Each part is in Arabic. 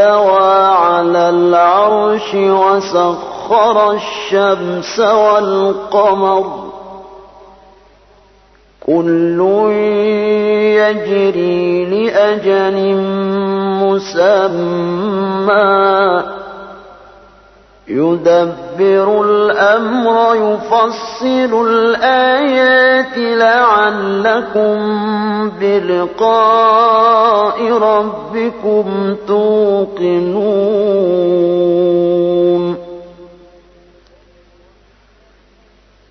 على العرش وسخر الشمس والقمر. كل يجري لأجل مسمى. يدبر الأمر يفصل الآيات لعلكم بلقاء ربكم توقنون.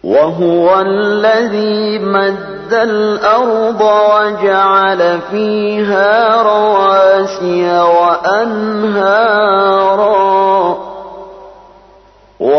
وهو الذي مد الأرض وجعل فيها رواسي وأنهارا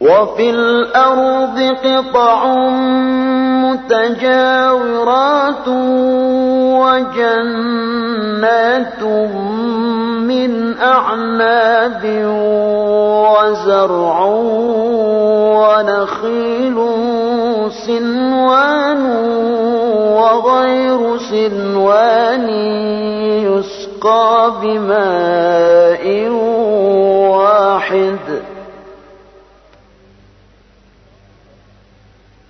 وفي الأرض قطع متجاورات وجنات من أعناب وزرع ونخيل سنوان وغير سنوان يسقى بماء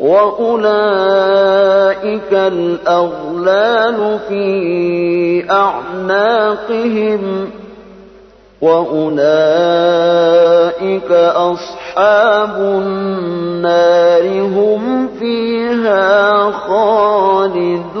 وأولئك الأغلال في أعناقهم وأولئك أصحاب النار هم فيها خالدون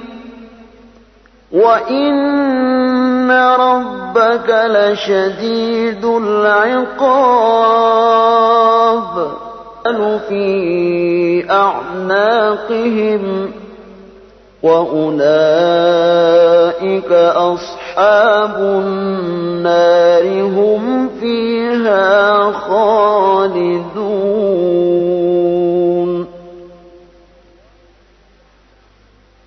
وإن ربك لشديد العقاب في أعناقهم وأولئك أصحاب النار هم فيها خالدون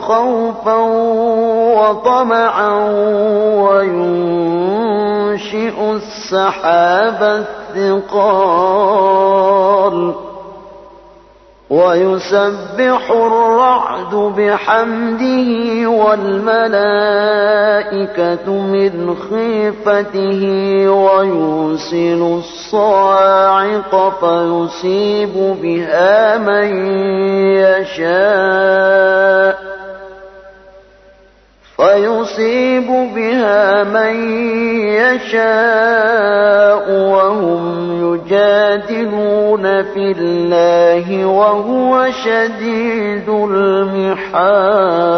خوفا وطمعا وينشئ السحاب الثقال ويسبح الرعد بحمده والملائكة من خيفته ويرسل الصاعق فيصيب بها من يشاء من يشاء وهم يجادلون في الله وهو شديد المحال.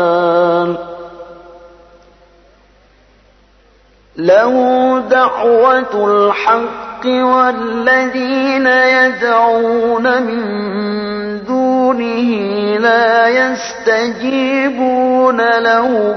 له دعوة الحق والذين يدعون من دونه لا يستجيبون لهم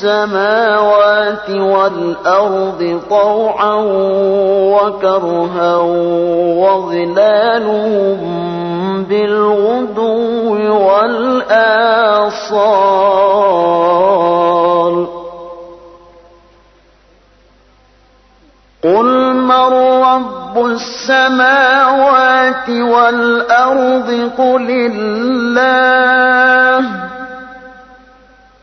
السماوات والأرض طوعا وكرها وظلالهم بالغدو والآصال. قل من رب السماوات والأرض قل الله.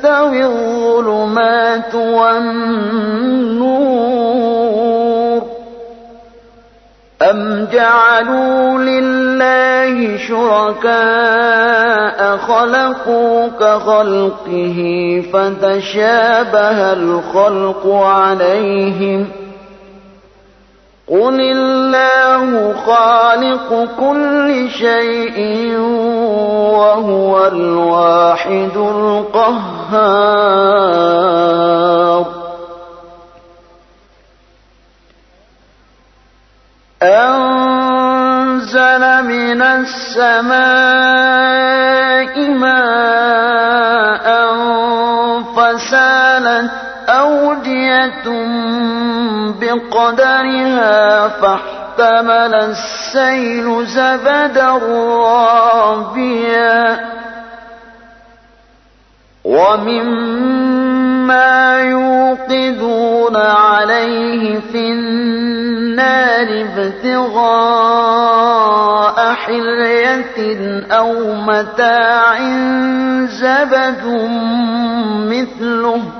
تستوي الظلمات والنور أم جعلوا لله شركاء خلقوا كخلقه فتشابه الخلق عليهم ۖ قل الله خالق كل شيء وهو الواحد القهار. أنزل من السماء ماء فسالت أودية بقدرها فاحتمل السيل زبدا رابيا ومما يوقدون عليه في النار ابتغاء حلية أو متاع زبد مثله.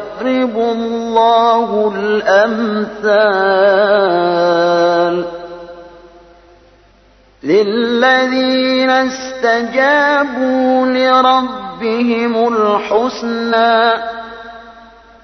الله الأمثال للذين استجابوا لربهم الحسنى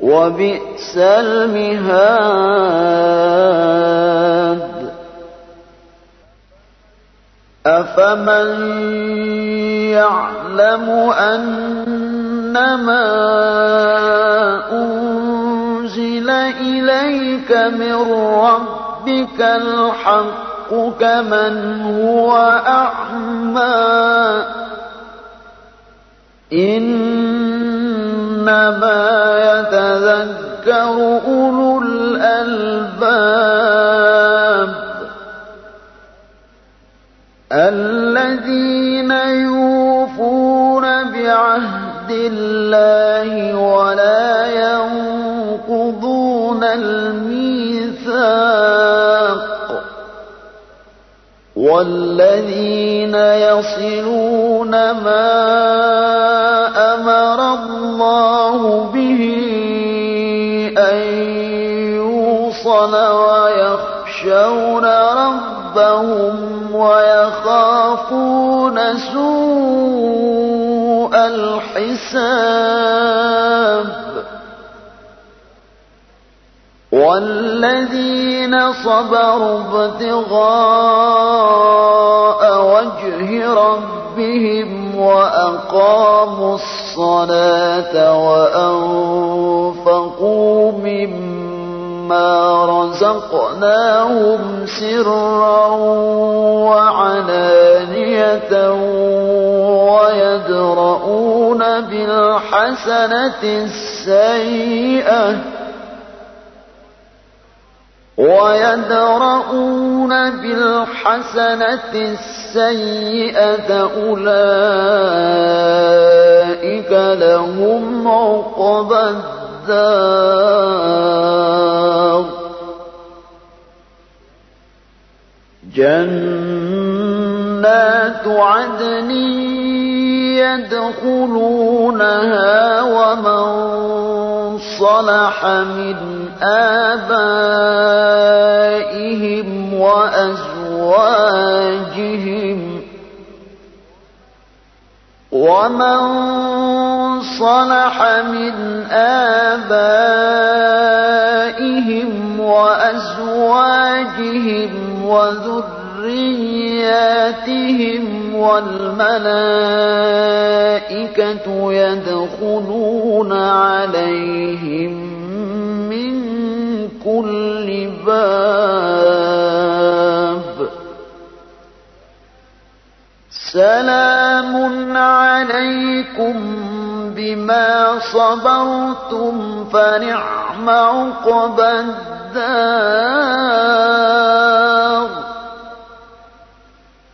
وبئس المهاد. أفمن يعلم أنما أنزل إليك من ربك الحق كمن هو أعمى. إنما يتذكر أولو الألباب الذين يوفون بعهد الله ولا ينقضون الميثاق والذين يصلون ما الله به أن يوصل ويخشون ربهم ويخافون سوء الحساب والذين صبروا ابتغاء وجه ربهم وأقاموا الصلاة وأنفقوا مما رزقناهم سرا وعلانية ويدرؤون بالحسنة السيئة ويدرؤون بالحسنة السيئة أولئك لهم عقبى الدار. جنات عدن يدخلونها ومن صلح من آبائهم وأزواجهم ومن صلح من آبائهم وأزواجهم وذرياتهم والملائكة يدخلون عليهم من كل باب. سلام عليكم بما صبرتم فنعم عقب الدار.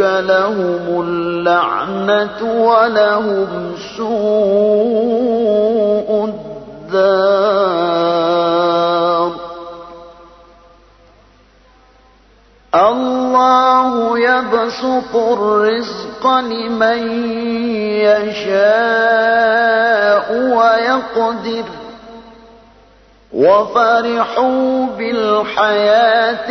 لهم اللعنة ولهم سوء الدار الله يبسط الرزق لمن يشاء ويقدر وفرحوا بالحياة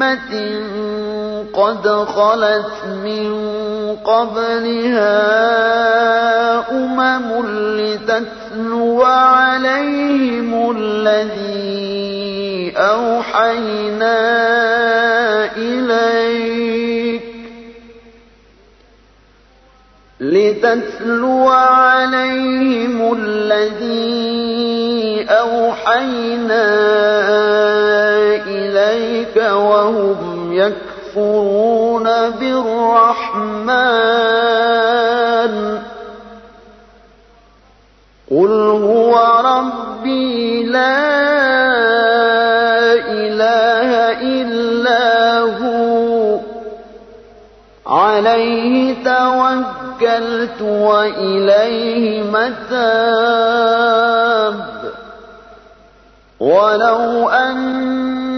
أمة قد خلت من قبلها أمم لتتلو عليهم الذي أوحينا إليك لتتلو عليهم الذي أوحينا إليك بالرحمن. قل هو ربي لا إله إلا هو. عليه توكلت وإليه متاب. ولو أن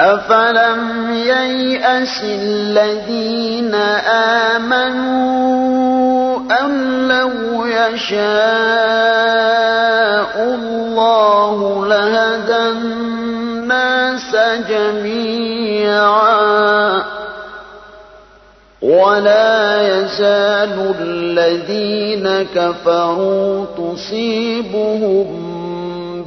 أفلم ييأس الذين آمنوا أن لو يشاء الله لهدى الناس جميعا ولا يزال الذين كفروا تصيبهم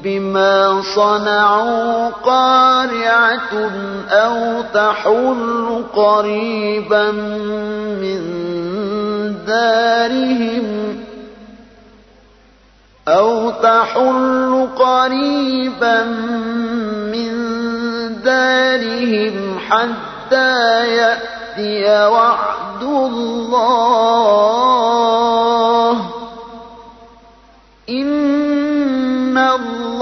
بما صنعوا قارعة أو تحل قريبا من دارهم أو تحل قريبا من دارهم حتى يأتي وعد الله إن الله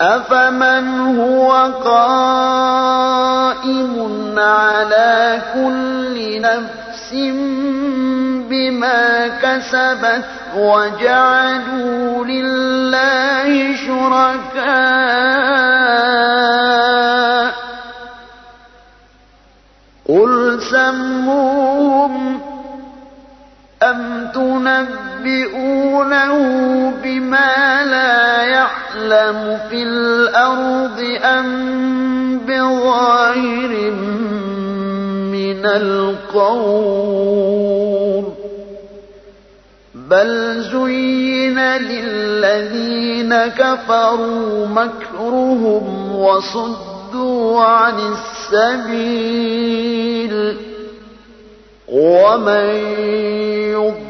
أفمن هو قائم على كل نفس بما كسبت وجعلوا يعلم في الأرض أم بظاهر من القول بل زين للذين كفروا مكرهم وصدوا عن السبيل ومن يضلل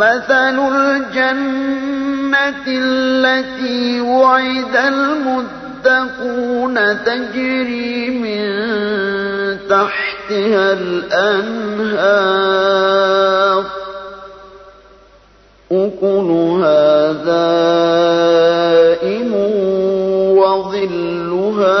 مثل الجنة التي وعد المتقون تجري من تحتها الأنهار أكلها دائم وظلها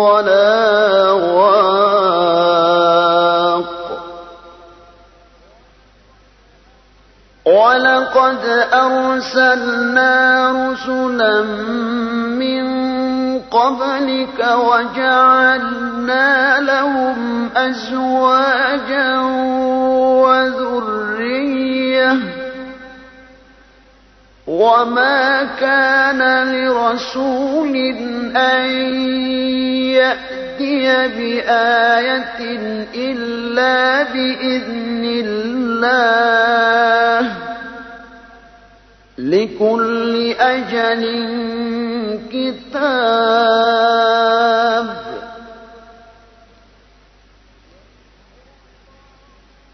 ولا واق ولقد أرسلنا رسلا من قبلك وجعلنا لهم أزواجا وذرية وما كان لرسول أن يأتي بآية إلا بإذن الله لكل أجل كتاب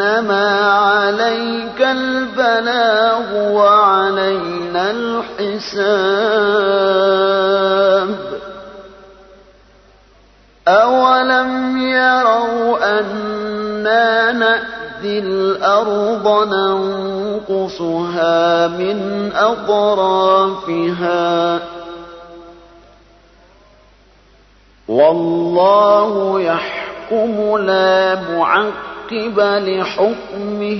فإنما عليك البلاغ وعلينا الحساب. أولم يروا أنا نأتي الأرض ننقصها من أطرافها. والله يحكم لا معقب لحكمه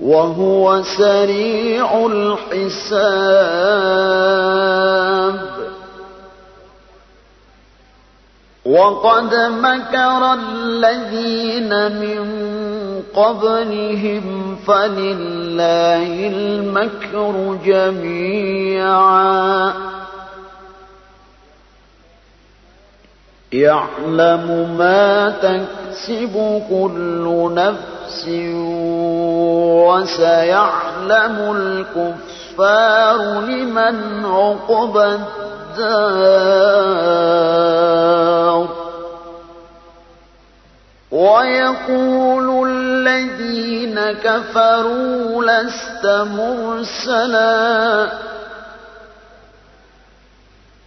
وهو سريع الحساب. وقد مكر الذين من قبلهم فلله المكر جميعا. يعلم ما تكسب كل نفس وسيعلم الكفار لمن عقبى الدار ويقول الذين كفروا لست مرسلا